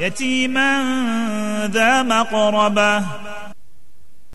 يتيما ذا مقربة